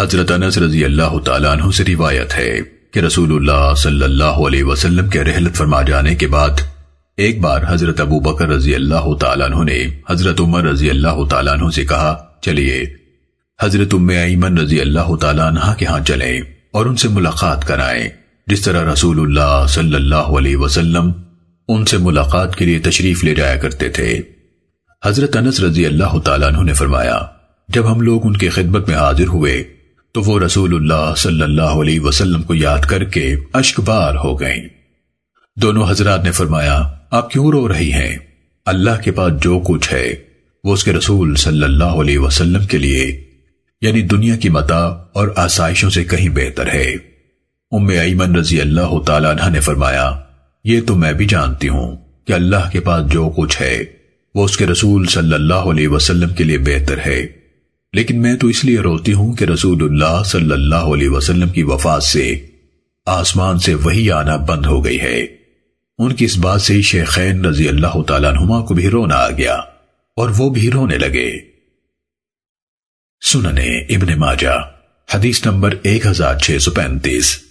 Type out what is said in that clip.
حضرت انس رضی اللہ تعالیٰ عنہ سے روایت ہے کہ رسول اللہ صلی اللہ علیہ وسلم کے رحلت فرما جانے کے بعد ایک بار حضرت ابو بکر رضی اللہ تعالیٰ عنہ نے حضرت عمر رضی اللہ تعالیٰ عنہ سے کہا، چلیے، حضرت ام ایمن رضی اللہ تعالیٰ عنہ کے ہاں چلیں اور ان سے ملاقات کرائیں۔ جس طرح رسول اللہ صلی اللہ علیہ وسلم ان سے ملاقات کے لیے تشریف لے جایا کرتے تھے۔ حضرت انس رضی اللہ تعالیٰ عنہ نے فرمایا، جب ہم لوگ ان کی خدمت میں حاضر ہوئے تو وہ رسول اللہ صلی اللہ علیہ وسلم کو یاد کر کے اشکبار ہو گئیں۔ دونوں حضرات نے فرمایا، آپ کیوں رو رہی ہیں؟ اللہ کے پاس جو کچھ ہے، وہ اس کے رسول صلی اللہ علیہ وسلم کے لیے یعنی دنیا کی متا اور آسائشوں سے کہیں بہتر ہے۔ ام ایمن رضی اللہ تعالیٰ عنہ نے فرمایا، یہ تو میں بھی جانتی ہوں کہ اللہ کے پاس جو کچھ ہے، وہ اس کے رسول صلی اللہ علیہ وسلم کے لیے بہتر ہے۔ لیکن میں تو اس لیے روتی ہوں کہ رسول اللہ صلی اللہ علیہ وسلم کی وفات سے آسمان سے وہی آنا بند ہو گئی ہے۔ ان کی اس بات سے شیخین رضی اللہ تعالیٰ نما کو بھی رونا آ گیا اور وہ بھی رونے لگے۔ سننے ابن ماجہ، حدیث نمبر 1635